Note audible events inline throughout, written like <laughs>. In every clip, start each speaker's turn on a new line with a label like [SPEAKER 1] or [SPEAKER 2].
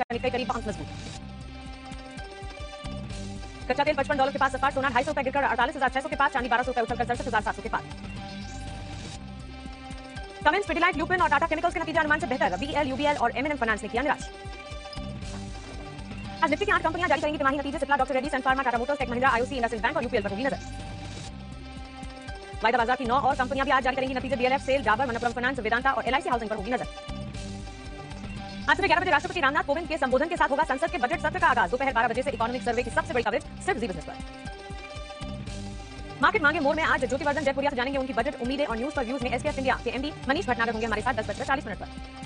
[SPEAKER 1] का निफ्टी करीब मज़बूत। कच्चा तेल पचपन डॉलर के पास सपाट सोना ढाई सौ गिरकर अड़तालीस हज़ार छह सौ के पास चांदी बारह सौ रुपए उछलकर सड़सठ हज़ार सात सौ के पास। कमेंस पिडिलाइट ल्यूपिन और टाटा केमिकल्स के नतीजे अनुमान से बेहतर बीएल यूबीएल और एमएनएम फाइनेंस ने किया निराश। आज निफ्टी की आठ कंपनियाँ जारी करेंगी तिमाही नतीजे, Cipla Doctor Reddy Sun Pharma Tata Motors Tech Mahindra IOC Industrial Bank और यूपीएल पर होगी नज़र। वायदा बाज़ार की नौ और कंपनियाँ भी आज जारी करेंगी नतीजे DLF SAIL Dabur Manappuram Finance Vedanta और एलआईसी हाउसिंग पर होगी नज़र। आज सुबह ग्यारह बजे राष्ट्रपति रामनाथ कोविंद के संबोधन के साथ होगा संसद के बजट सत्र का आगाज़। दोपहर बारह बजे से इकोनॉमिक सर्वे की सबसे बड़ी खबर सिर्फ़ जी बिज़नेस पर। मार्केट मांगे मोर में आज ज्योतिवर्धन जयपुरिया से जानेंगे उनकी बजट उम्मीदें और न्यूज़ पर व्यूज़ में एसकेएफ इंडिया के एमडी मनीष भटनागर होंगे हमारे साथ दस बजकर चालीस मिनट पर।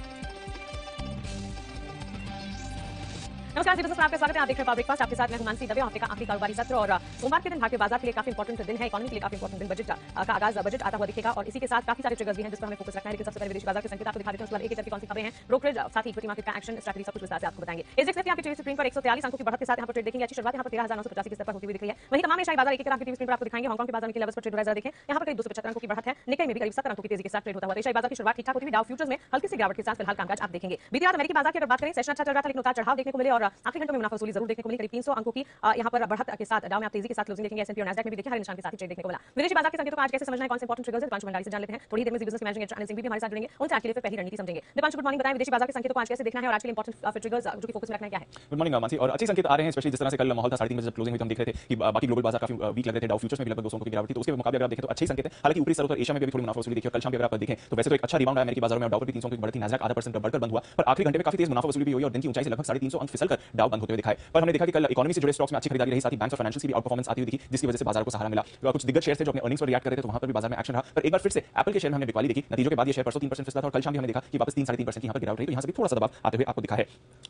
[SPEAKER 1] नमस्कार जी आपका स्वागत है। आप देख रहे हैं ब्रेकफास्ट आपके साथ मैं हूँ मानसी दवे हफ़्ते का आखिरी कारोबारी सत्र और सोमवार के दिन, भारतीय बाज़ार के लिए काफ़ी इंपॉर्टेंट दिन है। इकोनॉमी के लिए काफ़ी इंपॉर्टेंट दिन। बजट का आगाज़ बजट आता हुआ दिखेगा और इसी के साथ काफ़ी सारे ट्रिगर्स भी हैं जिस पर हमें फोकस रखना है। लेकिन सबसे पहले विदेशी बाज़ार के संकेत आपको दिखा देते हैं। एक एक कौन सी खबरें हैं? ब्रोकरेज साथ ही मार्केट का एक्शन स्ट्रेटजी सब कुछ विस्तार से आपको बताएँगे। इस हैं आपकी टीवी स्क्रीन पर 143 अंकों की बढ़त के साथ यहाँ पर ट्रेड देखेंगे। अच्छी शुरुआत यहाँ पर 13950 के स्तर पर होती हुई दिख रही है। वहीं तमाम एशियाई बाज़ार एक एक आपकी टीवी स्क्रीन पर आपको दिखाएँगे। हांगकांग के बाज़ार में लेवल्स पर ट्रेड जरा देखें। यहाँ पर करीब 275 अंकों की बढ़त है। निकाय में भी करीब 70 अंकों की तेज़ी के साथ ट्रेड होता हुआ। एशियाई बाज़ार की शुरुआत ठीक-ठाक होती हुई। डाउ फ्यूचर्स में हल्की सी गिरावट के साथ फ़िलहाल कामकाज आप देखेंगे। बीती रात अमेरिकी बाज़ार की अगर बात करें। सेशन अच्छा चल रहा था, लेकिन उतार चढ़ाव देखने को मिले और आखिरी घंटों में मुनाफा वसूली ज़रूर देखने को मिली। करीब 300 अंकों की यहाँ पर बढ़त के साथ डाउ में आप तेज़ी के साथ क्लोजिंग देखेंगे। एसएनपी और नैस्डैक में भी देखिए, हर निशान के साथ ट्रेड देखने को मिला। विदेशी बाज़ार के संकेतों को आज कैसे समझना है? कौन से इंपॉर्टेंट ट्रिगर्स है? पाँच भंडारी से जान लेते हैं। थोड़ी देर में बिज़नेस मैनेजिंग एंड सिंह भी हमारे साथ जुड़ेंगे। उनसे आज के लिए पहली रणनीति समझेंगे। दीपांशु गुड मॉर्निंग बताएँ विदेशी बाज़ार के संकेतों को आज कैसे देखना है और आज के इंपॉर्टेंट ट्रिगर्स जो कि फोकस में रखना क्या है?
[SPEAKER 2] गुड मॉर्निंग मानसी और अच्छे संकेत आ रहे हैं स्पेशली जिस तरह से कल माहौल था साढ़े तीन बजे क्लोजिंग हुई तो हम देख रहे थे कि बाकी ग्लोबल बाज़ार काफ़ी वीक लग रहे थे। डाउ फ्यूचर्स में भी लगभग दो सौ की गिरावट थी। तो उसके मुकाबले अगर आप देखें तो अच्छे संकेत है। हालाँकि ऊपरी स्तर पर एशिया में भी थोड़ी मुनाफा वसूली देखी और कल शाम भी अगर आप देखें तो वैसे तो एक अच्छा रिबाउंड है अमेरिकी बाजारों में। डाउ पर भी तीन सौ की बढ़ती नज़र आधा परसेंट बढ़कर बंद हुआ। पर आखिरी घंटे में काफ़ी तेज मुनाफा वसूली भी हुई और दिन की ऊंचाई से लगभग साढ़े तीन सौ अंक फिसल कर डाउ बंद होते हुए दिखाए। पर हमने देखा कि कल इकोनॉमी से जुड़े स्टॉक्स में अच्छी खरीदारी रही, साथ ही बैंक और फाइनेंशियल की भी आउट परफॉर्मेंस आती हुई दिखी, जिसकी वजह से बाज़ार को सहारा मिला। कुछ दिग्गज शेयर थे जो अपने अर्निंग्स पर रिएक्ट कर रहे थे तो वहाँ पर भी बाज़ार में एक्शन रहा। पर एक बार फिर से एप्पल के शेयर में हमने बिकवाली देखी। नतीजों के बाद ये शेयर परसों तीन परसेंट फिसला था और कल शाम भी हमने देखा कि वापस तीन साढ़े तीन परसेंट की यहाँ पर गिरावट रही। तो यहाँ से भी थोड़ा सा दबाव आते हुए आपको दिखा है।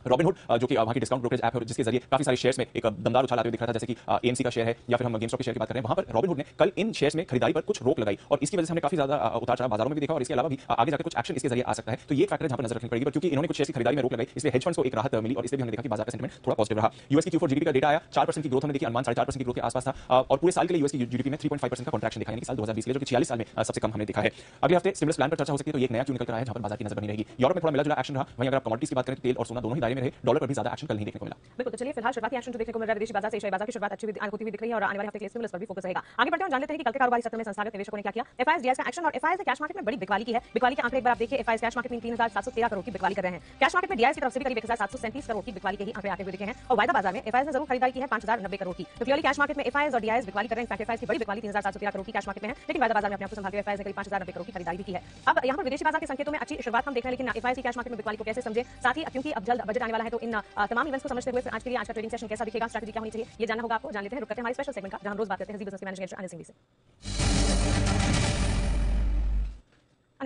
[SPEAKER 2] रॉबिनहुड जो कि वहाँ की डिस्काउंट ब्रोकरेज ऐप है जिसके ज़रिए काफ़ी सारे शेयर्स में एक दमदार उछाल आते हुए दिख रहा था, जैसे कि एएमसी का शेयर है, या फिर हम गेम स्टॉक के शेयर की बात करें वहाँ पर रॉबिनहुड ने कल इन शेयर्स में खरीदारी पर कुछ रोक लगाई और इसकी वजह से हमने काफ़ी ज़्यादा उतार चढ़ाव बाजारों में भी देखा और इसके अलावा भी आगे जाकर कुछ एक्शन इसके ज़रिए आ सकता है। तो ये फैक्टर जहाँ पर नज़र रखनी पड़ेगी। क्योंकि इन्होंने कुछ शेयर की खरीदारी में रोक लगाई, इसलिए हेज फंड्स को एक राहत मिली और इसलिए हमने देखा कि बाज़ार का सेंटिमेंट थोड़ा पॉजिटिव रहा। यूएस की क्यू जीडीपी का डेटा आया, चार परसेंट की ग्रोथ हमने देखी अनुमान साढ़े चार की ग्रोथ के आसपास था। और पूरे साल के लिए यूएस की जीडीपी में थ्री पॉइंट फाइव परसेंट का कॉन्ट्रैक्शन दिखाई साल दो हज़ार बीस के जो कि छियालीस साल में सबसे कम हमने दिखा है। अगले हफ़्ते स्टिमुलस प्लान पर चर्चा हो सकती है तो एक नया क्यों निकल कर आया जहाँ पर बाज़ार की नज़र बनी रहेगी। यूरोप में थोड़ा मिला जुला एक्शन रहा, वहीं अगर आप कमोडिटीज की बात करें तेल और सोना दोनों ही दायरे में रहे। डॉलर पर भी ज़्यादा एक्शन कल नहीं देखने को मिला।
[SPEAKER 1] बिल्कुल तो चलिए, फ़िलहाल शुरुआती एक्शन जो देखने को मिल रहा है, विदेशी बाज़ार से बाज़ार की शुरुआत अच्छी होती हुई दिख रही है, और आने वाले हफ़्ते के लिए पर भी फोकस रहेगा। आगे बढ़ते हैं जान लेते हैं कि कल के कारोबारी सत्र में संस्थागत निवेशकों ने क्या किया। एफआईएस डीएस का एक्शन और एफआईएस कैश मार्केट में बड़ी बिकवाली की है। बिकवाली के आंकड़े एक बार आप देखिए एफआईएस कैश मार्केट में तीन हज़ार सात सौ तेरह करोड़ की बिकवाली कर रहे हैं। कैश मार्केट में डीएस की तरफ़ से भी करीब एक हज़ार सात सौ सैंतीस करोड़ की बिकवाली के ही आंकड़े आते हुए दिखे हैं और वायदा बाज़ार में एफआईएस ने ज़रूर खरीदारी की है पाँच हज़ार नब्बे करोड़ की। तो क्लियरली कैश मार्केट में एफआईएस और डीआईएस बिकवाली कर रहे हैं। एफआईएस की बड़ी बिकवाली तीन हज़ार सात सौ तेरह करोड़ की कैश मार्केट में है। लेकिन वायदा बाज़ार में अपने आपको संभालते एफआईएस ने करीब पाँच हज़ार नब्बे करोड़ की खरीदारी भी की है। अब यहाँ पर विदेशी बाज़ार के संकेतों में अच्छी शुरुआत हम देख रहे हैं, लेकिन एफआईएस की कैश मार्केट में बिकवाली को कैसे समझे? साथ ही क्योंकि अब जल्द बजट आने वाला है तो इन तमाम इवेंट्स को समझते हुए आज के लिए आज का ट्रेडिंग सेशन कैसा दिखेगा? स्ट्रेटजी क्या होनी चाहिए? ये जानना होगा आपको। जान लेते हैं, रुक करते हैं हमारे स्पेशल सेगमेंट का। जहाँ रोज बात करते हैं बिज़नेस मैनेजमेंट आने सिंह से।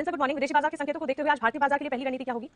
[SPEAKER 1] सर, गुड मॉर्निंग विदेशी बाज़ार के संकेतों को देखते हुए आज भारतीय बाज़ार के लिए पहली रणनीति क्या होगी?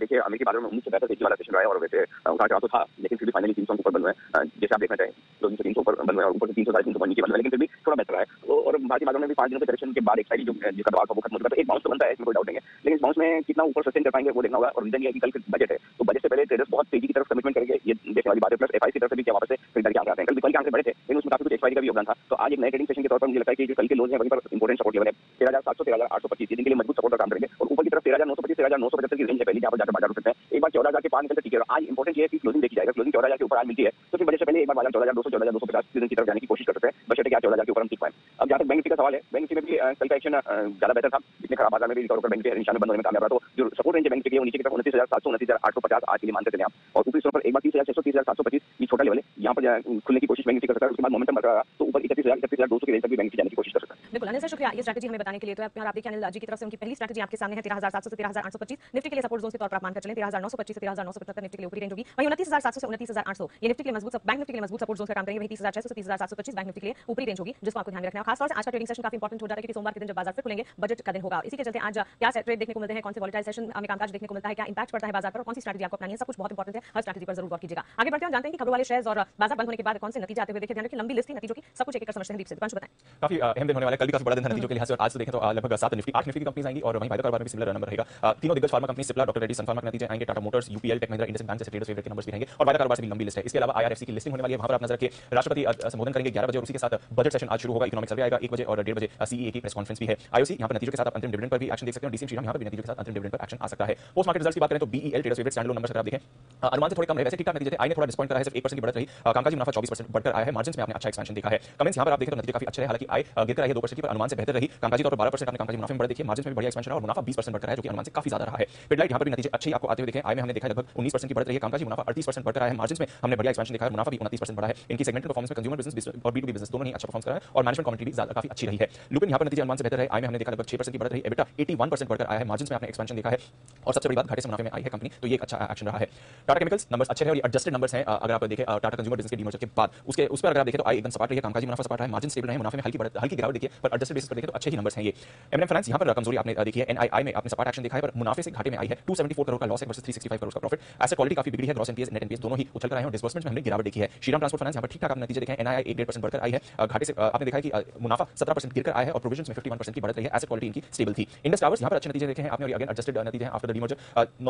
[SPEAKER 3] देखिए अमेरिकी बाज़ार में उम्मीद से बेहतर वाला सेशन रहा और वैसे उतार चढ़ाव तो था, लेकिन फिर भी फाइनली तीन सौ ऊपर बन हुए जैसे आप देखना चाहें तो तीन सौ तीन सौ ऊपर बन हुए और ऊपर से तीन सौ तीन सौ नीचे बन हुए लेकिन फिर भी थोड़ा बेहतर है। और भारतीय बाज़ार में भी पाँच दिनों के करेक्शन के बाद एक साइड जो जिसका दबाव वो खत्म हो चुका है। एक बाउंस तो बनता है, इसमें कोई डाउट नहीं है। लेकिन बाउंस में कितना ऊपर सस्टेन कर पाएँगे, वो देखना होगा। और रीजन ये कल बजट है। तो बजट से पहले ट्रेडर्स बहुत तेज़ी की तरफ़ कमिटमेंट करेंगे, ये देखने वाली बात है। प्लस एफआई की तरफ़ से भी क्या वापस से खरीदारी के आते हैं। कल के आंकड़े बड़े थे, लेकिन उसमें काफ़ी कुछ एक्सपायरी का भी योगदान था। तो आज एक नए ट्रेडिंग सेशन के तौर पर मुझे लगता है कि कल के लोज है वहीं पर इंपोर्टेंट सपोर्ट लेवल है। तेरह हज़ार सात सौ, तेरह हज़ार आठ सौ पच्चीस दिन के लिए मज़बूत सपोर्ट का काम करेंगे। और ऊपर की तरफ़ तेरह हज़ार नौ सौ पच्चीस, तेरह हज़ार नौ सौ पचहत्तर की रेंज है। पहले जहाँ पर जाकर बाज़ार सकते हैं। एक बार चौदह हज़ार के पाँच निकलते है। आज इंपोर्टेंट ये है कि क्लोजिंग देखी जाएगा। क्लोजिंग चौदह हज़ार के ऊपर आज मिलती है। तो फिर बजट से पहले एक बार बाज़ार चौदह हज़ार दो सौ चौदह हज़ार दो सौ पचास की तरफ़ जाने की कोशिश करते हैं। बजट क्या चौदह हज़ार के ऊपर हम टिक पाए अब जहाँ तक बैंक का सवाल है, बैंक में भी कल का एक्शन ज़्यादा बेहतर था। इतने खराब बाज़ार में भी रिकवर बैंक के निशान बंद होने में कामयाब रहा। तो जो सपोर्ट रेंज बैंक के नीचे की तरफ़ उनतीस हज़ार सात सौ उनतीस हज़ार आठ सौ पचास आज के लिए मानते चले आप। और ऊपरी स्तर पर एक बार तीस हज़ार छह सौ तीस हज़ार सात सौ पच्चीस, ये छोटा लेवल है। यहाँ पर खुलने की कोशिश बैंक निफ्टी कर सकता है, उसके बाद मोमेंटम बढ़ रहा तो ऊपर इकतीस हज़ार इकतीस हज़ार दो सौ की रेंज तक भी बैंक जाने की कोशिश कर सकता है।
[SPEAKER 1] बिल्कुल अनिल सर शुक्रिया। ये स्ट्रेटजी हमें बताने के लिए तो आप देखिए अनिल जी की तरफ़ से उनकी पहली स्ट्रेटजी आपके सामने है, तेरह हज़ार सात सौ तेरह हज़ार आठ सौ पच्चीस। निफ्टी के लिए सपोर्ट जोन के तौर पर आप मान कर चले, तेरह हज़ार नौ सौ पच्चीस तेरह हज़ार नौ सौ पचहत्तर निफ्टी के लिए ऊपरी रेंज होगी। वही उनतीस हज़ार सात सौ उनतीस हज़ार आठ सौ। ये निफ्टी के लिए मज़बूत बैंक निफ्टी के लिए मज़बूत सपोर्ट जोन का काम करेंगे। वही तीस हज़ार छह सौ तीस हज़ार सात सौ पच्चीस बैंक निफ्टी के लिए ऊपरी रेंज होगी, जिसको आपको ध्यान रखना खासतौर से आज का ट्रेडिंग सेशन काफ़ी इंपॉर्टेंट हो जाता है क्योंकि सोमवार के दिन जब बाज़ार फिर खुलेंगे बजट का दिन होगा। इसी के चलते आज, क्या ट्रेड देखने को मिलते हैं, कौन से वॉलेटाइल सेशन में कामकाज देखने को मिलता है, क्या इंपैक्ट पड़ता है बाज़ार पर कौन सी स्ट्रेटजी आपको अपनानी है, सब कुछ बहुत इंपॉर्टेंट है। हर स्ट्रेटजी पर ज़रूर गौर कीजिएगा। आगे बढ़ते हैं जानते हैं कि खबरों वाले शेयर्स और बाज़ार बंद होने के बाद कौन से नतीजे आते हुए देखिए ध्यान रखिए लंबी लिस्ट नतीजों की, सब कुछ एक एक समझते हैं, दीप से। दुकान बताएँ।
[SPEAKER 2] काफ़ी अहम दिन होने वाला कल भी काफ़ी बड़ा दिन था नतीजों के लिहाज से आज से देखें तो लगभग सात निफ्टी, आठ निफ्टी की कंपनीज़ आएँगी, और वहीं फ़ायदा कारोबार में सिमिलर नंबर रहेगा। तीनों दिग्गज pharma company Cipla Doctor Reddy Sun Pharma के नतीजे आएँगे Tata Motors UPL Tech Mahindra Indus Bank जैसे ट्रेडर्स के नंबर्स भी रहेंगे, और वायदा कारोबार से भी लंबी लिस्ट है। इसके अलावा आईआरएफसी की लिस्टिंग होने वाली है, वहाँ पर आप नज़र रखिए, राष्ट्रपति संबोधन करेंगे ग्यारह बजे, और उसी के साथ बजट सेशन आज शुरू होगा इकोनॉमिक सर्वे आएगा एक बजे और डेढ़ बजे। सीईए की प्रेस कॉन्फ्रेंस भी है। आईओसी यहाँ पर नतीजों के साथ अंतिम डिविडेंड पर भी एक्शन देख सकते हैं डीसीएम श्रीराम यहाँ पर नतीजों के साथ अंतिम डिविडेंड पर एक्शन आ सकता है। पोस्ट मार्केट रिज़ल्ट की बात करें तो BEL traders favourite standard number अगर आप देखें अनुमान से थोड़े कम रहे वैसे ठीक ठाक नतीजे थे। आई ने थोड़ा डिस्पॉइंट करा है सिर्फ़ एक की बढ़त रही। कामकाजी मुनाफा चौबीस परसेंट बढ़कर आया है। मार्जिन में आपने अच्छा एक्सपेंशन देखा है। कमेंट्स यहाँ पर आप देखें तो नतीजे काफ़ी अच्छे रहे हालाँकि अ, गिरकर आई है दो परसेंट पर अनुमान से बेहतर रही। कामकाजी तौर पर बारह परसेंट आपने कामकाजी मुनाफे में बढ़ देखिए मार्जिन में बढ़िया एक्सपेंशन और मुनाफा बीस परसेंट बढ़कर है जो कि अनुमान से काफ़ी ज़्यादा रहा है। पिडलाइट यहाँ पर नतीजे अच्छे आपको आते हुए देखें आई में हमने देखा लगभग उन्नीस परसेंट की बढ़त रही है। कामकाजी मुनाफा अड़तीस परसेंट बढ़कर आया है। मार्जिन में हमने बढ़िया एक्सपेंशन देखा है मुनाफा भी उनतीस परसेंट बढ़ा है। इनकी सेगमेंटल परफॉर्मेंस में कंज्यूमर बिज़नेस और बी बिज़नेस दोनों ही अच्छा परफॉर्म करा है। और मैनेजमेंट कमेंट्री ज़्यादा काफ़ी अच्छी रही है। लुपिन यहाँ पर नतीजे अनुमान से बेहतर है। आई में हमने देखा लगभग छह परसेंट की बढ़त रही। एबिटा एटी वन परसेंट बढ़कर आया है। मार्जिन में आपने एक्सपेंशन देखा है। और सबसे बड़ी बात घाटे से मुनाफे में आई है कंपनी तो ये एक अच्छा एक्शन रहा है। टाटा केमिकल्स नंबर्स अच्छे हैं और एडजस्टेड नंबर्स हैं। अगर आप देखें टाटा कंज्यूमर बिज़नेस के डीमर्जर के बाद उसके उस पर अगर आप देखें तो आई एकदम सपाट रही है। कामकाजी मुनाफा सपाट है। मार्जिन स्टेबल रहे मुनाफे में हल्की बढ़त हल्की गिरावट देखिए। पर एडजस्टेड बेसिस पर देखें तो अच्छे ही नंबर्स हैं ये। एमएन फाइनेंस यहाँ पर कमज़ोरी आपने अ, देखी है। एनआईआई में आपने सपाट एक्शन देखा है पर मुनाफे से घाटे में आई है। 274 करोड़ का लॉस है वर्सेस 365 करोड़ का प्रॉफिट एसेट क्वालिटी काफ़ी बिगड़ी है। ग्रॉस एनपीएस नेट एनपीएस दोनों ही उछल कर आए हैं डिसबर्समेंट में हमने गिरावट देखी है। श्रीराम ट्रांसपोर्ट फाइनेंस यहाँ पर ठीक ठाक आपने नतीजे देखे हैं। एनआईआई एक डेढ़ परसेंट बढ़कर आई है। घाटे से आपने देखा है कि मुनाफा सत्रह परसेंट गिरकर आया है और प्रोविज़न में फिफ्टी वन परसेंट की बढ़त रही है। एसेट क्वालिटी इनकी स्टेबल थी। इंडस टावर्स यहाँ पर अच्छे नतीजे देखे हैं। आपने और अगेन एडजस्टेड नतीजे हैं आफ्टर डीमर्जर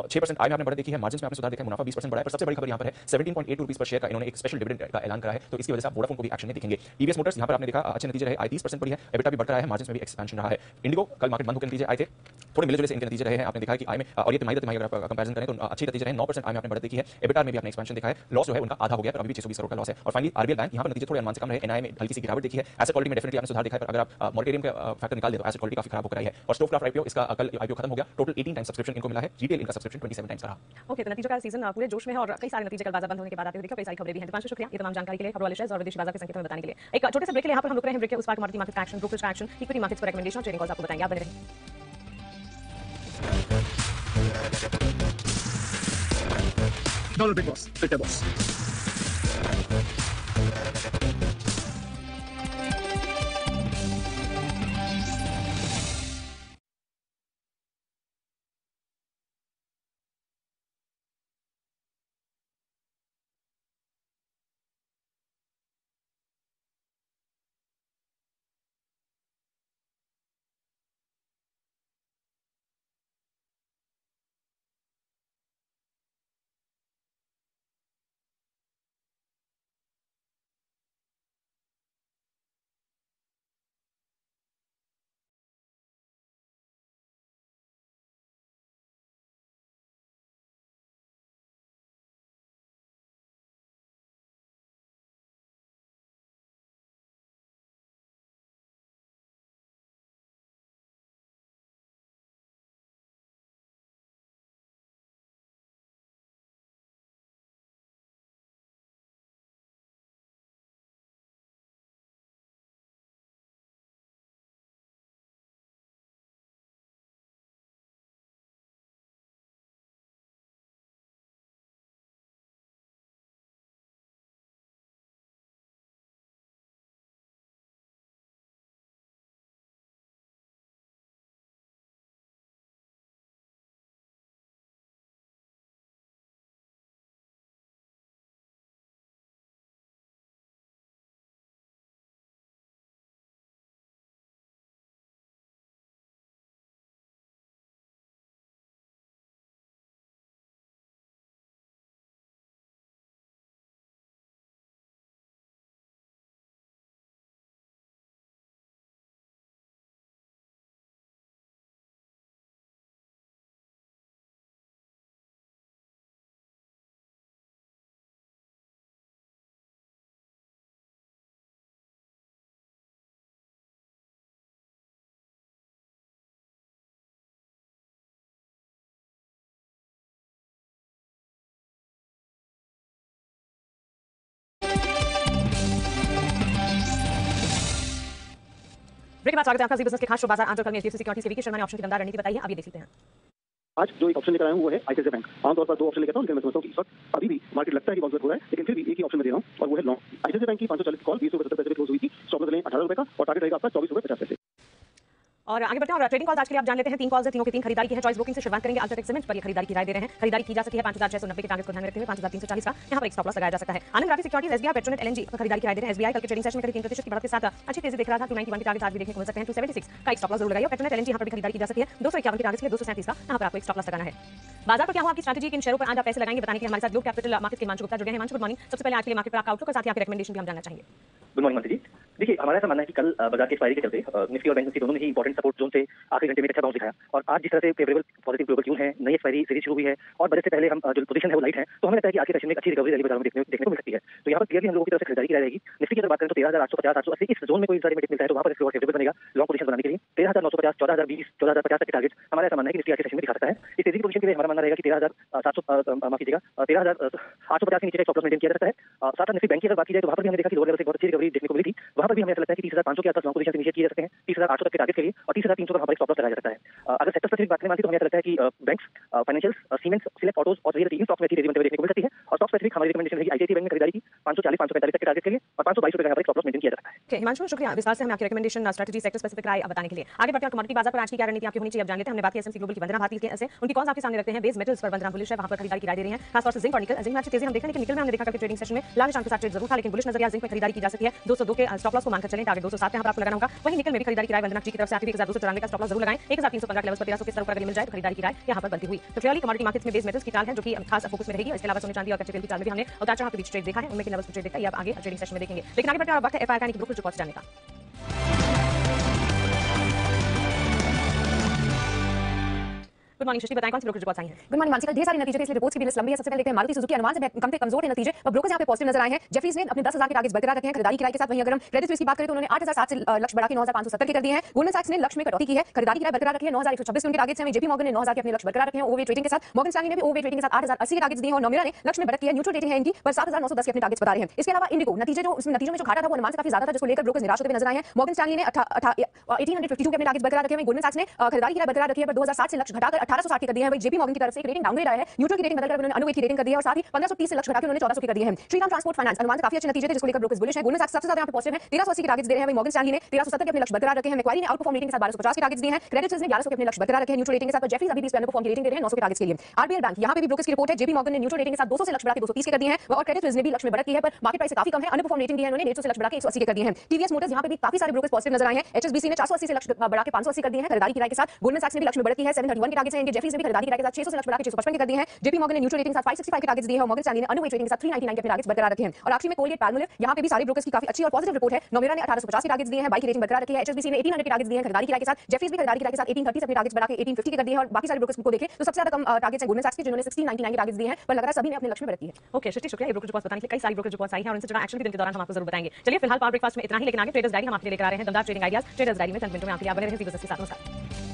[SPEAKER 2] छह परसेंट आई आपने बढ़त देखी है। मार्जिन में आपने सुधार देखा है। मुनाफा बीस परसेंट बढ़ा है। पर सबसे बड़ी खबर यहाँ पर है सेवेंटीन पॉइंट एट रुपीज़ पर शेयर का इन्होंने एक स्पेशल डिविडेंड का ऐलान करा है। तो इसकी वजह से आप वोडाफोन को भी एक्शन में देखेंगे। टीवीएस मोटर्स यहाँ पर आपने देखा अच्छे नतीजे रहे। आई तीस परसेंट बढ़ी है। एबिटा भी बढ़कर आया है। मार्जिन में भी एक्सपेंशन रहा है। इंडिगो कल मार्केट बंद होकर नतीजे आए थे। थोड़े मिले जुले से इनके नतीजे रहे हैं। आपने देखा कि आई में और ये तिमाही तिमाही अगर कंपैरिजन करें तो अच्छे नतीजे रहे नौ परसेंट आई में आपने बढ़त देखी है। एबिटा में भी आपने एक्सपेंशन देखा है। लॉस जो है उनका आधा हो गया पर अभी भी छह सौ बीस करोड़ का लॉस है। और फाइनली आरबीएल बैंक यहाँ पर नतीजे थोड़े अनुमान से कम रहे। एनआई में हल्की सी गिरावट देखी है। एसेट क्वालिटी में डेफिनेटली आपने सुधार दिखा है पर अगर आप मॉर्टेरियम का फैक्टर निकाल दे तो एसेट क्वालिटी काफ़ी खराब होकर आई है। और स्टोव क्राफ्ट आईपीओ इसका कल आईपीओ खत्म हो गया। टोटल 18 टाइम्स सब्सक्रिप्शन इनको मिला है। रिटेल इनका सब्सक्रिप्शन 27 टाइम्स का रहा।
[SPEAKER 1] ओके तो नतीजों का सीज़न पूरे जोश में है और कई सारे नतीजे कल बाज़ार बंद होने के बाद आते हुए देखो कई सारी खबरें भी हैं। दुकान शुक्रिया ये तमाम जानकारी के लिए। खबरों वाले शेयर्स और विदेशी बाज़ार के संकेतों में बताने के लिए। एक छोटे से ब्रेक के लिए यहाँ पर हम रुक रहे हैं। ब्रेक के उस पार कमोडिटी मार्केट का एक्शन ब्रोकरेज का एक्शन इक्विटी मार्केट्स पर रिकमेंडेशन ट्रेडिंग कॉल्स आपको बताएँगे। आप बने रहिए।
[SPEAKER 4] Dollar Big Boss, Twitter Boss.
[SPEAKER 1] Break के बाद स्वागत है आपका बिज़नेस के खास बाज़ार आंसर कल में सिक्योरिटीज के विकी शर्मा ने ऑप्शन की दमदार रणनीति बताई है। अब ये देख लेते हैं।
[SPEAKER 4] आज जो एक ऑप्शन लेकर आया हूँ, वो है आईसीआईसीआई बैंक आमतौर पर दो ऑप्शन लेकर लेकिन मैं समझता हूँ इस वक्त अभी भी मार्केट लगता है कि बहुत हो रहा है, लेकिन फिर भी एक ही ऑप्शन दे रहा हूँ, और वो है लॉन्ग आईसीआईसीआई बैंक की पाँच सौ चालीस कॉल बीस रुपये सत्तर पैसे क्लोज हुई थी लॉस लें, अठारह रुपये का, और टारगेट रहेगा आपका चौबीस रुपए पचास पैसे।
[SPEAKER 1] और आगे बढ़ते हैं और ट्रेडिंग कॉल आज के लिए आप जान लेते हैं, तीन कॉल्स है, तीनों की तीन खरीदारी की है चॉइस बुकिंग से शुरुआत करेंगे अल्ट्राटेक सीमेंट पर ये खरीदारी की राय दे रहे हैं। खरीदारी की जा सकती है पाँच हज़ार छह सौ नब्बे के टारगेट को ध्यान रखते हुए, पाँच हज़ार तीन सौ चालीस का यहाँ पर एक स्टॉप लॉस लगाया जा सकता है। Anand Rathi Securities SBI Petronet LNG पर खरीदारी की राय दे रहे हैं। एसबीआई कल के ट्रेडिंग सेशन में करीब तीन प्रतिशत की बढ़त के साथ अच्छी तेज़ी दिख रहा था टू नाइनटी वन के टारगेट आज भी देखने को मिल सकते हैं। टू सेवेंटी सिक्स का स्टॉप लॉस ज़रूर लगाइए पेट्रोनेट एलएनजी यहाँ पर भी खरीदारी की जा सकती है। दो सौ इक्यावन के टारगेट के दो सौ सैंतीस का यहाँ पर आपको एक स्टॉप लॉस लगाना है। बाज़ार पर क्या हुआ? आपकी स्ट्रैटेजी किन शेयरों पर आज आप पैसे लगाएँगे, बताने के हमारे साथ ग्लोब कैपिटल मार्केट के हिमांशु गुप्ता जुड़े हैं। हिमांशु गुड मॉर्निंग सबसे पहले आज के लिए मार्केट पर आपका आउटलुक और साथ ही आपके रिकमेंडेशन भी हम जानना चाहेंगे।
[SPEAKER 4] गुड मॉर्निंग जी। देखिए, हमारा ऐसा मानना है कि कल बाज़ार के एक्सपायरी के चलते निफ्टी और बैंक निफ्टी दोनों ने ही इंपॉर्टेंट सपोर्ट जोन से आखिरी घंटे में अच्छा बाउंस दिखाया। और आज जिस तरह से फेवरेबल पॉजिटिव ग्लोबल क्यू है, नई एक्सपायरी सीरीज़ शुरू हुई है, और बजट से पहले हम जो पोजीशन है वो लाइट है तो हमें लगता है कि आज के सेशन में अच्छी रिकवरी रैली बाज़ार में देखने देखने को मिल सकती है। तो यहाँ पर क्लियरली हम लोगों की तरफ़ से खरीदारी की रहेगी। निफ्टी की अगर बात करें तो तेरह हज़ार आठ सौ पचास, आठ सौ अस्सी, इस जोन में कोई सारी में मिलता है तो वहाँ पर इसके फेवरेबल बनेगा लॉन्ग पोजीशन बनाने के लिए। तेरह हज़ार नौ सौ पचास, चौदह हज़ार बीस, चौदह हज़ार पचास तक के टारगेट हमारा ऐसा मानना है कि निफ्टी के सेशन में दिखा सकता है। इस तेज़ी पोजीशन के लिए हमारा मानना रहेगा कि तेरह हज़ार सात सौ माफ़ कीजिएगा तेरह हज़ार आठ सौ पचास के नीचे का स्टॉप लॉस मेंटेन किया जा सकता है। साथ ही बैंक की अगर बात की जाए तो वहाँ पर भी हमने देखा कि लोअर लेवल से बहुत अच्छी रिकवरी देखने को मिली थी। वहाँ पर भी हमें ऐसा लगता है कि तीस हज़ार पाँच के आसपास लॉन्ग पोजीशन नीचे किए जा सकते हैं। तीस हज़ार आठ सौ तक के टारगेट के लिए और तीस हज़ार तीन सौ का हमारा स्टॉप लगाया जा सकता है। अगर सेक्टर स्पेसिफिक बात करें तो हमें ऐसा लगता है कि bank financial cement select autos और रियल स्टॉक में अच्छी तेज़ी देखने को मिल सकती है। और स्टॉक स्पेसिफिक हमारी रिकमेंडेशन रहेगी आईसीआईसी बैंक में खरीदारी की। पाँच सौ चालीस, पाँच सौ पैंतालीस तक के टारगेट के लिए और पाँच सौ बाईस रुपये का हमारा स्टॉप लॉस मेंटेन किया जाता है।
[SPEAKER 1] हिमांशु शुक्रिया विस्तार से हमें आपकी रिकमेंडेशन स्ट्रेटजी सेक्टर स्पेसिफिक राय बताने के लिए। आगे बढ़ते हैं कमोडिटी बाज़ार पर आज की क्या रणनीति आपकी होनी चाहिए अब जान लेते हैं, हमने बात की एसएमसी ग्लोबल की वंदना भारती के ऐसे। उनकी कॉल आपके सामने रखते हैं? बेस मेटल्स पर वंदना बुलिश है, वहाँ पर खरीदारी की राय दे रही है। खासतौर से जिंक और निकल जिंक में तेज़ी हम देख रहे हैं कि निकल में हमने देखा कि ट्रेडिंग सेशन में लाल निशान के साथ ट्रेड ज़रूर था, लेकिन बुलिश नज़रिया जिंक में खरीदारी की जा सकती है। 202 के स्टॉप लॉस को मानकर चलें। टारगेट 207 पे यहाँ पर आपको लगाना होगा। वहीं निकल में भी खरीदारी की राय वंदना की तरफ़ से आती है 1294 का स्टॉप लॉस ज़रूर लगाएँ। 1315 के लेवल पर 1300 के स्तर पर अगर मिल जाए तो खरीदारी की राय यहाँ पर बनती हुई। तो क्लियरली कमोडिटी मार्केट्स में बेस मेटल्स की चाल है, जो कि खास फोकस में रहेगी। इसके अलावा सोने चांदी और कच्चे तेल की चाल में भी हमने उतार चढ़ाव के बीच ट्रेड देखा है। उनमें के लेवल्स पर ट्रेड देखा है आप आगे ट्रेडिंग सेशन में देखेंगे। लेकिन आगे बढ़ते हैं वक्त है एफआईआर का ग्रुप रिपोर्ट जाने का। गुड मॉर्निंग शशि बताएँ कौन सी ब्रोकरेज रिपोर्ट्स आई हैं
[SPEAKER 5] गुड मॉर्निंग मानसिका ढेर सारी नतीजे इसलिए रिपोर्ट्स की भी है सबसे पहले देखते हैं मारुति सुजुकी अनुमान से कम पे कमज़ोर है नतीजे और ब्रोकर्स यहाँ पे पॉजिटिव नज़र आए हैं जेफरीज ने अपने 10000 के टारगेट्स बरकरार रखे हैं खरीदारी किराए के साथ वहीं अगर हम क्रेडिट स्विस की बात करें तो उन्होंने 8007 से लक्ष्य बढ़ा के 9570 के कर दिए हैं गोल्डन सैक्स ने लक्ष्य में कटौती की है खरीदारी किराए बरकरार रखी है 9126 के उनके टारगेट्स हैं जेपी मॉर्गन ने 9000 के अपने लक्ष्य बरकरार रखे हैं ओवे ट्रेडिंग के साथ मॉर्गन स्टैनली ने भी ओवे ट्रेडिंग के साथ 8080 के टारगेट्स दिए और नोमिरा ने लक्ष्य में बढ़त की है न्यूट्रल रेटिंग है इनकी पर 7910 के अपने टारगेट्स बता रहे हैं इसके अलावा इंडिको नतीजे जो उसमें नतीजों में जो घाटा था वो अनुमान से काफ़ी ज़्यादा था जिसको लेकर ब्रोकर्स निराश होते नज़र आए हैं मॉर्गन स्टैनली ने 1852 के अपने टारगेट्स बरकरार रखे हैं गोल्डन सैक्स ने खरीदारी किराए बरकरार रखी है पर 2007 से लक्ष्य घटाकर 1860 के कर दिए हैं। जेपी मॉर्गन की तरफ़ से एक रेटिंग डाउनग्रेड आया है। न्यूट्रल की रेटिंग बदलकर उन्होंने अनुवेद की रेटिंग कर दी है और साथ ही 1530 से लक्ष्य घटाकर उन्होंने 1400 की कर दिए हैं। श्रीराम ट्रांसपोर्ट फाइनेंस अनुमान काफ़ी अच्छे नतीजे थे, जिसको लेकर ब्रोकर्स बुलिश है। सैक्स सबसे ज़्यादा यहाँ पे पॉजिटिव है। 1380 के टारगेट्स दे रहे हैं। वहीं मॉर्गन स्टैनली ने 1370 के अपने लक्ष्य बरकरार रखे हैं। मैक्वारी ने आउट परफॉर्म रेटिंग के साथ 1250 के टारगेट्स दिए हैं। क्रेडिट ने 1100 के अपने लक्ष्य बरकरार रखे हैं। न्यूट्रल रेटिंग के साथ जेफरीज अभी स्पैन परफॉर्म रेटिंग दे रहे हैं 900 के टारगेट्स के लिए। आरबीएल बैंक यहाँ पे भी ब्रोकर्स की रिपोर्ट है। जेपी मॉर्गन ने न्यूट्रल रेटिंग के साथ 200 से लक्ष्य बढ़ा के 230 के कर दिए हैं और क्रेडिट ने भी लक्ष्य में बढ़त की है, पर मार्केट प्राइस काफ़ी कम है। अंडर परफॉर्म रेटिंग दी है उन्होंने। 150 से लक्ष्य बढ़ा के 180 के कर दिए हैं। टीवीएस मोटर्स यहाँ पे भी काफ़ी सारे ब्रोकर्स पॉजिटिव नज़र आए हैं। एचएसबीसी ने 480 से लक्ष्य बढ़ा के 580 कर दिए हैं। खरीदारी किराए के साथ गोल्डन सैक्स ने भी लक्ष्य में बढ़त की है 731 के टारगेट्स हैं इनके जेफरीज ने भी खरीदारी के साथ 600 से लक्ष्य बढ़ा के 655 के कर दिए हैं। जेपी मॉर्गन ने न्यूट्रल रेटिंग के साथ 565 के टारगेट्स दिए हैं और मॉर्गन स्टैनली ने अंडरवेट रेटिंग के साथ 399 के अपने टारगेट्स बरकरार रखे हैं। और आखिर में कोलगेट पैल्मोलिव यहाँ पे भी सारे ब्रोकर्स की काफ़ी अच्छी और पॉजिटिव रिपोर्ट है। नोमेरा ने 1850 के टारगेट्स दिए हैं बाई की रेटिंग बरकरार रखी है। एचएसबीसी ने 1800 के टारगेट्स दिए हैं, खरीदारी के साथ। जेफरीज भी खरीदारी के साथ 1830 से अपने टारगेट्स बढ़ा के 1850 के कर दिए हैं। और बाकी सारे ब्रोकर्स को देखें तो सबसे ज़्यादा कम टारगेट्स है गोल्डन सैक्स के, जिन्होंने 1699 के टारगेट्स दिए हैं। पर लग रहा है सभी ने अपने लक्ष्य में बढ़ती है।
[SPEAKER 1] ओके शशि शुक्रिया। ये ब्रोकरेज रिपोर्ट्स बताने के लिए कई सारी ब्रोकरेज रिपोर्ट्स आई हैं और इनसे जुड़ा एक्शन भी दिन के दौरान हम आपको ज़रूर बताएँगे। चलिए, फ़िलहाल पावर ब्रेकफास्ट में इतना ही, लेकिन आगे ट्रेडर्स डायरी हम आपके लिए लेकर आ रहे हैं। दमदार ट्रेडिंग आइडियाज़ ट्रेडर्स डायरी में चंद मिनटों में आपके लिए बने रहें। बिज़नेस के साथ। नमस्कार।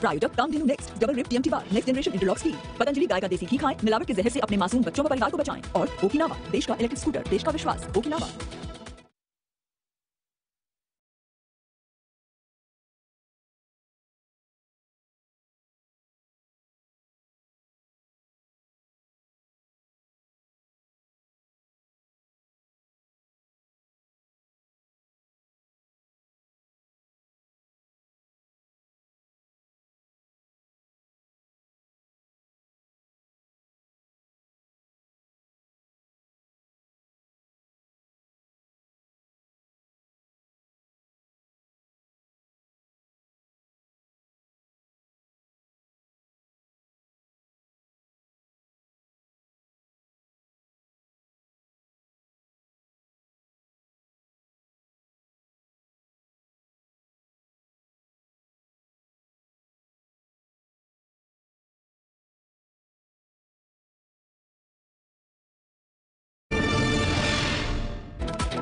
[SPEAKER 6] प्रायोजक Kamdhenu next double rib TMT bar next generation interlock steel Patanjali गाय का देसी घी खाएँ मिलावट के जहर से अपने मासूम बच्चों व परिवार को बचाएँ और ओकिनावा देश का इलेक्ट्रिक स्कूटर देश का विश्वास ओकिनावा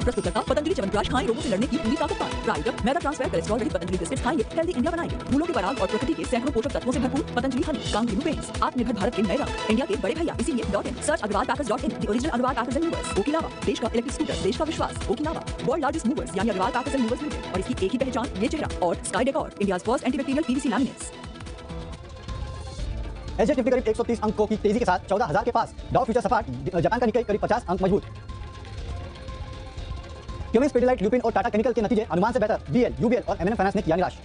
[SPEAKER 6] प्रस्तुतकर्ता पतंजलि च्यवनप्राश खाएँ रोगों से लड़ने की पूरी ताकत प्रायोजक मैदा ट्रांसफ़र कोलेस्ट्रॉल रहित पतंजलि बिस्किट खाइए हेल्दी इंडिया बनाइए। फूलों के पराग और प्रकृति के सैकड़ों पोषक तत्वों से भरपूर पतंजलि हनी कांगेरू पेंट्स आत्मनिर्भर भारत के नए इंडिया के बड़े भैया, इसीलिए dot in search Agarwal package dot in the original Agarwal package and movers Okinawa देश का इलेक्ट्रिक स्कूटर देश का विश्वास। ओकिनावा वर्ल्ड लार्जेस्ट मूवर्स यानी Agarwal package and movers limited और इसकी एक ही पहचान, ये चेहरा, और Sky Decor India first antibacterial PVC laminates
[SPEAKER 7] SJ Nifty करीब 130 अंकों की तेज़ी के साथ 14000 के पास डाउ फ्यूचर सपाट जापान का निकाय करीब 50 अंक मज़बूत। क्यूमिंस पेडिलाइट ल्यूपिन और टाटा केमिकल के नतीजे अनुमान से बेहतर। बीएल यूबीएल और एमएनएम फाइनेंस ने किया निराश।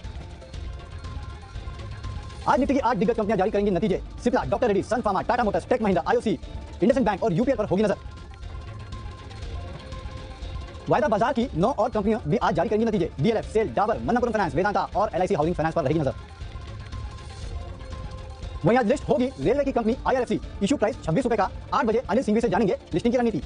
[SPEAKER 7] आज निफ्टी की आठ दिग्गज कंपनियाँ जारी करेंगी नतीजे। Cipla Doctor Reddy Sun Pharma Tata Motors Tech Mahindra IOC IndusInd Bank और यूपीएल पर होगी नज़र। वायदा बाज़ार की नौ और कंपनियाँ भी आज जारी करेंगी नतीजे। DLF SAIL Dabur Manappuram Finance Vedanta और एलआईसी हाउसिंग फाइनेंस पर रहेगी नज़र। वहीं आज लिस्ट होगी रेलवे की कंपनी आईआरएफसी इशू प्राइस छब्बीस रुपए का आठ बजे अनिल सिंघवी से जानेंगे लिस्टिंग की रणनीति।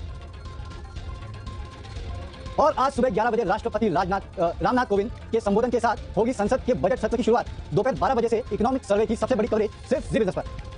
[SPEAKER 7] और आज सुबह 11 बजे राष्ट्रपति राजनाथ रामनाथ कोविंद के संबोधन के साथ होगी संसद के बजट सत्र की शुरुआत। दोपहर 12 बजे से इकोनॉमिक सर्वे की सबसे बड़ी कवरेज सिर्फ़ जी बिज़नेस पर।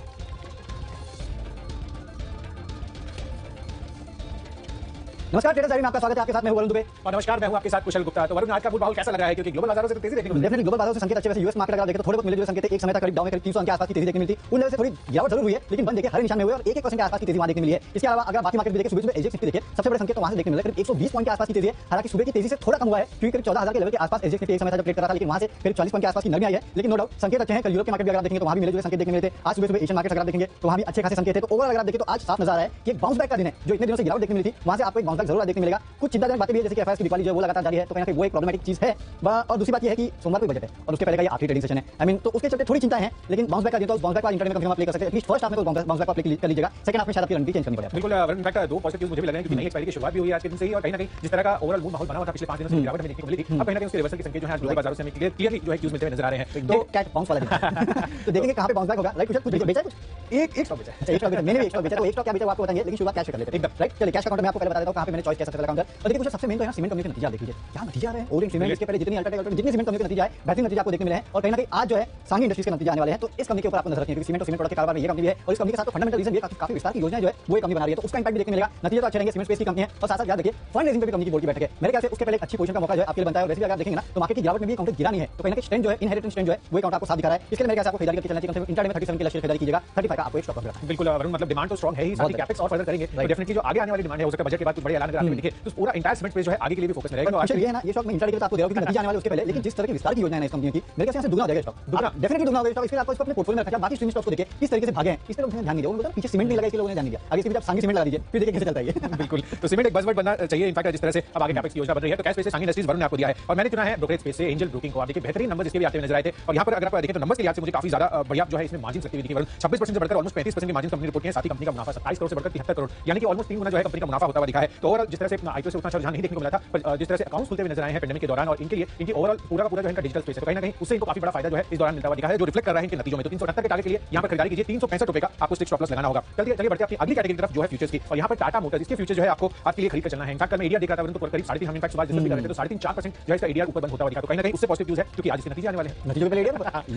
[SPEAKER 7] नमस्कार ट्रेडर में आपका स्वागत है आपके साथ, मैं वरुण दुबे।
[SPEAKER 8] और नमस्कार, मैं हूँ आपके साथ कुशल गुप्ता। तो वरुण आज का बुल माहौल कैसा लग रहा है? क्योंकि ग्लोबल बाजारों से तो तेज़ी देखने को मिल।
[SPEAKER 7] ग्लोबल बाजारों से संकेत अच्छे वैसे यूएस मार्केट अगर देखें तो थोड़े बहुत मिले जुले संकेत एक समय तक डाउन में करीब 300 के आसपास की तेज़ी देखने मिलती उन लेवल से थोड़ी गिरावट ज़रूर हुई है, लेकिन बंद देखिए, हर निशान में हुए और एक एक के आसपास की तेज़ी वहाँ देखने मिली है। इसके अलावा, अगर बाकी मार्केट देखें, सुबह सुबह एजेक्स देखिए, सबसे बड़े संकेत तो वहाँ से देखने मिले। करीब 120 पॉइंट के आसपास की तेज़ी है। हालाँकि सुबह की तेज़ी से थोड़ा कम हुआ है, क्योंकि करीब 14000 के लेवल के आसपास एजेक्स एक समय जब ट्रेड कर रहा था, लेकिन वहाँ से करीब 40 पॉइंट के आसपास की नरमी आई है। लेकिन नो डाउट संकेत अच्छे हैं। कल यूरोप के मार्केट भी अगर देखेंगे तो वहाँ भी मिले जुले संकेत देखने मिले थे। आज सुबह सुबह एशियन मार्केट अगर देखेंगे तो वहाँ भी अच्छे खासे संकेत है तो ओवरऑल अगर देखें तो आज साफ़ नज़र है कि एक बाउंस बैक का दिन है, जो इतने दिनों से गिरावट देखने मिली थी। वहाँ से आपको एक बाउंस बैक ज़रूर देखने मिलेगा। कुछ चिंताजनक बातें भी है जैसे कि की बिकवाली जो है वो लगातार जारी है तो कहीं वो एक प्रॉब्लमेटिक चीज़ है। और दूसरी बात ये है कि सोमवार को बजट है और उसके पहले का ये आखिरी ट्रेडिंग सेशन है। आई मीन तो उसके चलते थोड़ी चिंता है लेकिन बाउंस बैक का तो बाउंस बैक का इंटरनेट में प्ले कर सकते हैं। एटलीस्ट फ़र्स्ट हाफ़ में तो बाउंस बैक प्ले कर लीजिएगा। सेकंड हाफ़ में शायद आपकी रणनीति चेंज करनी पड़ेगा।
[SPEAKER 8] बिल्कुल इनफैक्ट दो पॉजिटिव मुझे भी लग रहे हैं क्योंकि नई एक्सपायरी की शुरुआत भी हुई आज के दिन से ही और कहीं ना कहीं जिस तरह का ओवरऑल मूड माहौल बना हुआ था पिछले पाँच दिनों से गिरावट हमें देखने को मिली थी। अब कहीं ना कहीं उसके रिवर्सल के संकेत जो है आज ग्लोबल बाजारों से हमें क्लियरली जो है क्यूज मिलते हुए नज़र आ रहे हैं।
[SPEAKER 7] तो कैट बाउंस वाला <laughs> तो देखेंगे कहाँ पे बाउंस बैक होगा। राइट कुछ बेचा कुछ?
[SPEAKER 8] एक एक स्टॉक बेचा
[SPEAKER 7] अच्छा एक स्टॉक बेचा मैंने भी एक स्टॉक बेचा तो एक स्टॉक क्या बेचा वो आपको बताएँगे लेकिन शुरुआत कैश कर लेते हैं एकदम। राइट चलिए कैश का काउंटर मैं आपको पहले बता देता हूँ कहाँ पे मैंने चॉइस किया सबसे पहला काउंटर और देखिए कुछ सबसे मेन तो है सीमेंट कंपनी के नतीजा देख लीजिए क्या नतीजा आ रहे? हैं ओरिएंट सीमेंट इसके पहले जितनी अल्ट्राटेक जितनी सीमेंट कंपनी के नतीजा है बेहतरीन नतीजा आपको देखने मिले हैं। और कहीं ना कहीं आज जो है सांगी इंडस्ट्रीज़ के नतीजे आने वाले हैं तो इस कंपनी के ऊपर आपको नज़र रखनी है क्योंकि सीमेंट और सीमेंट प्रोडक्ट के कारोबार में ये कंपनी है और इस कंपनी के साथ तो फंडामेंटल रीजन ये काफ़ी काफ़ी विस्तार की योजना जो है वो कंपनी बना रही है। तो उसका इंपैक्ट भी देखने मिलेगा। नतीजे तो अच्छे रहेंगे सीमेंट स्पेस की कंपनी है। और साथ साथ याद रखिए फंड रेजिंग पे भी कंपनी की बोर्ड की बैठक है। मेरे ख्याल से उसके पहले एक अच्छी पोजीशन का मौका जो है आपके लिए बनता है। और वैसे भी अगर देखेंगे ना तो मार्केट की गिरावट में भी काउंटर गिरा नहीं है। तो कहीं ना कहीं स्ट्रेंथ जो है इनहेरिटेंस स्ट्रेंथ जो है वो काउंटर आपको साथ दिखा रहा है। इसके लिए मेरे ख्याल से आपको खरीदारी करके चलना चाहिए। इंटरडे में 37 के लक्ष्य खरीदारी कीजिएगा। 35 का आपको एक स्टॉक रखना
[SPEAKER 8] बिल्कुल वरुण मतलब डिमांड तो स्ट्रॉग है ही साथ ही कैपेक्स और फर्दर करेंगे। तो डेफिनेटली जो आगे आने वाली डिमांड है है बजट के बाद कुछ बड़े अगर आपने दिखे। तो पूरा इंटायर सीमेंट स्पेस जो है आगे के लिए भी फोकस में रहेगा।
[SPEAKER 7] ये है ना ये स्टॉक में इंट्राडे के लिए तो आपको दे रहा हूँ क्योंकि नतीजे आने वाले उसके पहले लेकिन जिस तरह की विस्तार की योजना है इस कंपनी की मेरे ख्याल से दुगना हो जाएगा स्टॉक
[SPEAKER 8] दुगना?
[SPEAKER 7] डेफिनेटली दुगना हो जाएगा इसके आपको इसको अपने पोर्टफोलियो में रखा बाकी स्ट्रीम स्टॉक्स को देखिए किस तरीके से भागे। हैं इस तरह ध्यान नहीं दिया। उनको पीछे सीमेंट नहीं लगा इसके लोगों ने ध्यान दिया। आगे इसके आप सांगी सीमेंट लगा दीजिए फिर देखिए कैसे चलता है ये। <laughs>
[SPEAKER 8] बिल्कुल। तो सीमेंट एक बजवर्ड बनना चाहिए। इनफैक्ट जिस तरह से अब आगे कैपेक्स की योजना बन रही है तो कैश स्पेस से सांगी इंडस्ट्रीज़ वरुण ने आपको दिया है। और मैंने चुना है ब्रोकरेज स्पेस से एंजल ब्रोकिंग को। आप देखिए बेहतरीन नंबर इसके भी आते हुए नज़र आए थे। और यहाँ पर अगर आप देखें तो नंबर के लिहाज से मुझे काफ़ी ज़्यादा बढ़िया जो है इसमें मार्जिन लगती हुई दिखी। वरुण छब्बीस परसेंट से बढ़कर ऑलमोस्ट पैंतीस परसेंट की मार्जिन कंपनी रिपोर्ट है। साथ ही कंपनी का मुनाफा सत्ताईस करोड़ से बढ़कर तिहत्तर करोड़। यानी कि ऑलमोस्ट तीन गुना जो है कंपनी का मुनाफा होता हुआ दिखा है। तो ओवरऑल जिस तरह से आईपीओ से उतना अच्छा रुझान नहीं देखने को मिला था पर जिस तरह से अकाउंट खुलते हुए नज़र आए हैं पेंडेमिक के दौरान और इनके लिए इनकी ओवरऑल पूरा का पूरा जो है इनका डिजिटल स्पेस है तो कहीं ना कहीं उससे इनको काफ़ी बड़ा फ़ायदा जो है इस दौरान मिलता हुआ दिखा है जो रिफ्लेक्ट कर रहा है इनके नतीजों में। तो तीन सौ के टारगेट के लिए यहाँ पर खरीदारी कीजिए तीन सौ पैंसठ रुपए का आपको स्टिक स्टॉप लॉस लगाना होगा। चलिए चलिए बढ़ते अपनी अगली कैटेगरी तरफ़ जो है फ्यूचर्स की। और यहाँ पर टाटा मोटर्स इसके फ्यूचर जो है आपको आपके लिए खरीद कर चलना है। इनफैक्ट मैं एडिया देख रहा था तो करीब साढ़े तीन हम इनफैक्ट सुबह डिस्कस कर रहे थे तो साढ़े तीन चार परसेंट जो है इसका एडिया ऊपर बंद होता हुआ दिखा। तो कहीं ना कहीं उससे पॉजिटिव न्यूज़ है क्योंकि आज इसके नतीजे आने वाले हैं।
[SPEAKER 7] नतीजे पे ले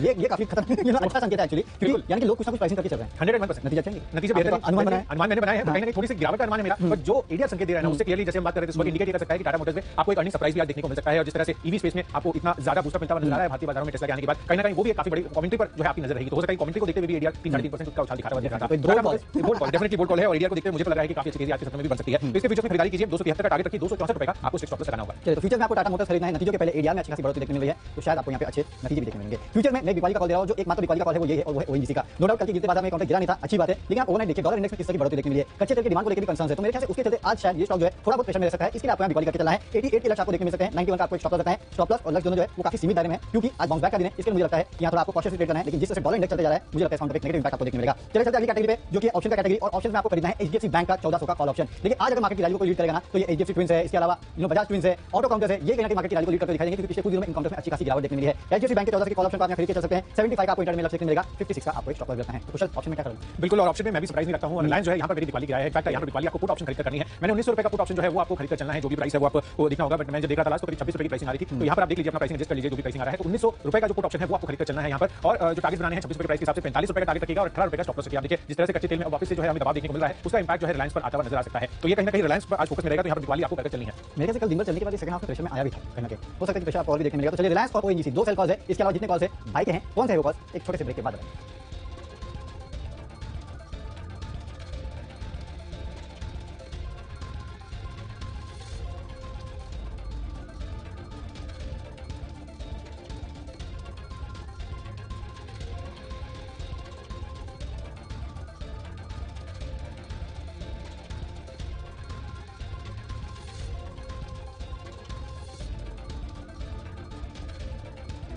[SPEAKER 7] ये ये काफ़ी खतरनाक अच्छा संकेत है एक्चुअली क्योंकि यानी कि लोग कुछ ना कुछ प्राइसिंग करके चल रहे हैं।
[SPEAKER 8] हंड्रेड वन परसेंट
[SPEAKER 7] नतीजा चाहिए
[SPEAKER 8] नतीजे बेहतर
[SPEAKER 7] अनुमान बनाया है?
[SPEAKER 8] अनुमान मैंने है तो कहीं ना कहीं थोड़ी सी गिरावट का अनुमान है मेरा बट जो एरिया संकेत दे रहा है। उससे क्लियरली जैसे हम बात कर रहे थे इंडिकेट कर सकता है कि टाटा मोटर्स में आपको एक अर्निंग सरप्राइज़ भी आज देखने को मिल सकता है और जिस तरह से ईवी स्पेस में आपको इतना ज़्यादा बूस्टअप मिलता नज़र आ रहा है भारतीय बाजारों में टेस्ला के आने के बाद कहीं ना कहीं वो भी काफ़ी बड़ी कमेंट्री पर जो है आपकी नज़र रहेगी। तो हो सकता है कमेंट्री को देखते हुए भी एरिया तीन साढ़े तीन परसेंट का उछाल दिखा रहा
[SPEAKER 7] एक bold call
[SPEAKER 8] definitely bold call है और एरिया को देखते हुए मुझे तो लग रहा है कि काफ़ी अच्छी चीज़ आज के समय में भी बन सकती है। तो इसके फ्यूचर में खरीदारी कीजिए। दो सौ का टारगेट रखिए। दो सौ चौसठ रुपए का आपको स्टिक लगाना होगा।
[SPEAKER 7] चलिए तो फ्यूचर में आपको टाटा मोटर्स खरीदना है। नतीजों के पहले एरिया में अच्छी खासी बढ़ोतरी देखने मिल है। तो शायद आपको यहाँ पे अच्छे नतीजे भी देखने मिलेंगे। फ्यूचर में मैं बिकवाली का कॉल दे रहा हूँ जो एकमात्र बिकवाली का कॉल है वो ये है और वो है ओएनजीसी का। नो डाउट कल की गिरते बाज़ार में काउंटर गिरा नहीं था। अच्छी बात है। लेकिन आप ओवरनाइट देखिए डॉलर इंडेक्स में किस तरह की बढ़ोतरी देखने मिली है? कच्चे तेल की डिमांड को लेकर भी कंसर्न है। तो मेरे ख्याल से उसके चलते आज शायद स्टॉक जो है थोड़ा बहुत प्रेशर में रह सकता है। इसके लिए आपको यहाँ बिकवाली करके चलना है? 88 के लक्ष्य आपको देखने मिल सकते हैं। 91 का आपको स्टॉप लॉस है। स्टॉप लॉस और लक्ष्य दोनों जो है, वो काफ़ी सीमित दायरे में क्योंकि आज बाउंस बैक का दिन है। इसके मुझे लगता है यहाँ थोड़ा आपको कॉशियस ट्रेड करना है, लेकिन जिस तरह डॉलर इंडेक्स चलते जा रहा है, मुझे लगता है काउंटर पे नेगेटिव इंपैक्ट आपको देखने मिलेगा। चलिए चलते अगली कैटेगरी पे, जो कि ऑप्शन का कैटेगरी और ऑप्शन में आपको खरीदना है एचडीएफसी बैंक का 1400 का कॉल ऑप्शन देखिए, आज अगर मार्केट की वैल्यू को लीड करेगा ना तो ये एचडीएफसी ट्विंस है, इसके अलावा यू नो बजाज ट्विंस है ऑटो काउंटर्स है, ये कहीं ना मार्केट की वैल्यू को लीड करते दिखाई देंगे, क्योंकि पिछले कुछ दिनों में इन में अच्छी खासी गिरावट देखने मिली है। एचडीएफसी बैंक के 1400 के कॉल ऑप्शन आप खरीद के चल सकते हैं। 75 का आपको इंटर में लक्ष्य मिलेगा। 56 का आपको स्टॉप लॉस है। तो कुशल ऑप्शन में क्या करूँ?
[SPEAKER 8] बिल्कुल, और ऑप्शन में मैं भी सरप्राइज़ नहीं रखता हूँ। रिलायंस जो है, यहाँ पर दिवाली गिरा है। इनफैक्ट यहाँ पर दिवाली आपको पुट ऑप्शन खरीद कर करनी है। मैंने उन्नीस रुपए का पुट ऑप्शन जो है वो आपको खरीद कर चलना है, जो भी प्राइस है वो आपको देखना होगा बट मैं जब देख था लास्ट तो छब्बीस रुपए की प्राइसिंग आ रही थी। तो यहाँ पर आप देख लीजिए, अपना प्राइसिंग एडजस्ट कर लीजिए, जो भी प्राइसिंग आ रहा है तो उन्नीस रुपए का जो पुट ऑप्शन है वो आपको खरीद कर चलना है यहाँ पर। और जो टारगेट बनाने हैं, छब्बीस रुपए प्राइस के हिसाब से पैंतालीस रुपए का टारगेट रखेगा और अठारह रुपए का स्टॉप लॉस आप देखिए, जिस तरह से कच्चे तेल में वापस से जो है हमें दबाव देखने को मिल रहा है, उसका इंपैक्ट जो है रिलायंस पर आता हुआ नज़र आ सकता है। तो ये कहीं ना कहीं रिलायंस पर आज फोकस में रहेगा तो यहाँ पर दिवाली आपको करके चलनी है।
[SPEAKER 7] मेरे से कल दिन चलने के बाद सेकंड हाफ़ प्रेशर में आया भी था, कहीं हो सकता है कि प्रेशर और भी देखने मिलेगा। तो चलिए रिलायंस और ओएनजीसी दो सेल कॉल्स है, इसके अलावा जितने कॉल्स है, भाई के हैं, कौन से है वो कॉल्स एक छोटे से ब्रेक के बाद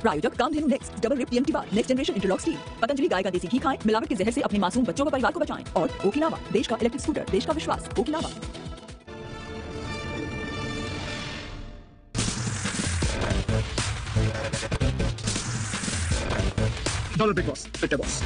[SPEAKER 6] प्रायोजक Kamdhenu next double rib TMT bar next generation interlock steel Patanjali गाय का देसी घी खाएँ, मिलावट के जहर से अपने मासूम बच्चों व परिवार को बचाएँ। और ओकिनावा देश का इलेक्ट्रिक स्कूटर देश का विश्वास Okinawa
[SPEAKER 8] dollar big boss fit boss